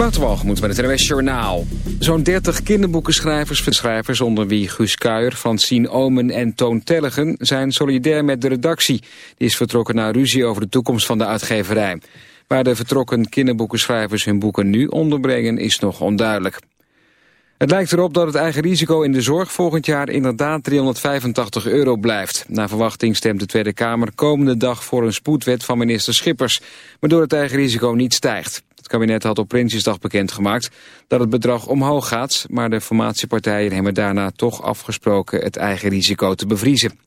Waterwalgemoed met het NWS Journaal. Zo'n 30 kinderboekenschrijvers, verschrijvers onder wie Guus Kuijer, Francine Omen en Toon Tellegen zijn solidair met de redactie. Die is vertrokken naar ruzie over de toekomst van de uitgeverij. Waar de vertrokken kinderboekenschrijvers hun boeken nu onderbrengen is nog onduidelijk. Het lijkt erop dat het eigen risico in de zorg volgend jaar inderdaad 385 euro blijft. Na verwachting stemt de Tweede Kamer komende dag voor een spoedwet van minister Schippers, waardoor het eigen risico niet stijgt. Kabinet had op Prinsjesdag bekendgemaakt dat het bedrag omhoog gaat, maar de formatiepartijen hebben daarna toch afgesproken het eigen risico te bevriezen.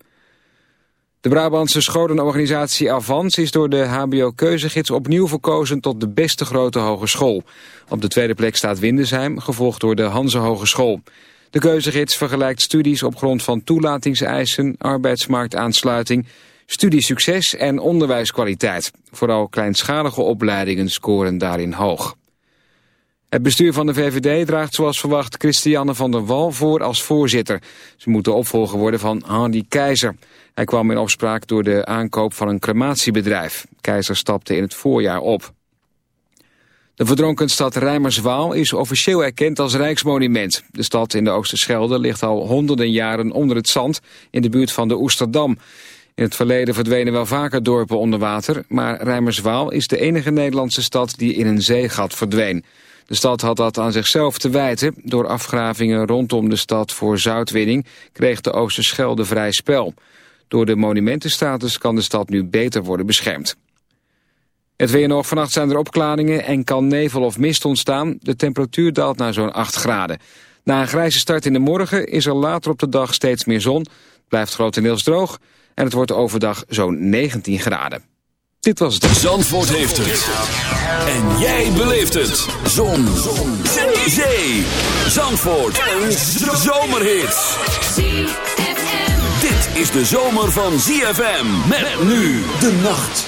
De Brabantse scholenorganisatie Avans is door de hbo-keuzegids opnieuw verkozen tot de beste grote hogeschool. Op de tweede plek staat Windesheim, gevolgd door de Hanse Hogeschool. De keuzegids vergelijkt studies op grond van toelatingseisen, arbeidsmarktaansluiting, studiesucces en onderwijskwaliteit. Vooral kleinschalige opleidingen scoren daarin hoog. Het bestuur van de VVD draagt zoals verwacht Christiane van der Wal voor als voorzitter. Ze moet de opvolger worden van Handy Keizer. Hij kwam in opspraak door de aankoop van een crematiebedrijf. Keizer stapte in het voorjaar op. De verdronken stad Rijmerswaal is officieel erkend als Rijksmonument. De stad in de Oosterschelde ligt al honderden jaren onder het zand in de buurt van de Oesterdam. In het verleden verdwenen wel vaker dorpen onder water, maar Rijmerswaal is de enige Nederlandse stad die in een zeegat verdween. De stad had dat aan zichzelf te wijten. Door afgravingen rondom de stad voor zoutwinning kreeg de Oosterschelde vrij spel. Door de monumentenstatus kan de stad nu beter worden beschermd. Het weer nog. Vannacht zijn er opklaringen en kan nevel of mist ontstaan. De temperatuur daalt naar zo'n 8 graden. Na een grijze start in de morgen is er later op de dag steeds meer zon. Blijft grotendeels droog en het wordt overdag zo'n 19 graden. Dit was het. Zandvoort heeft het. En jij beleeft het. Zon. zon. Zee. Zandvoort. Een zomerhit dit is de zomer van ZFM. Met nu de nacht.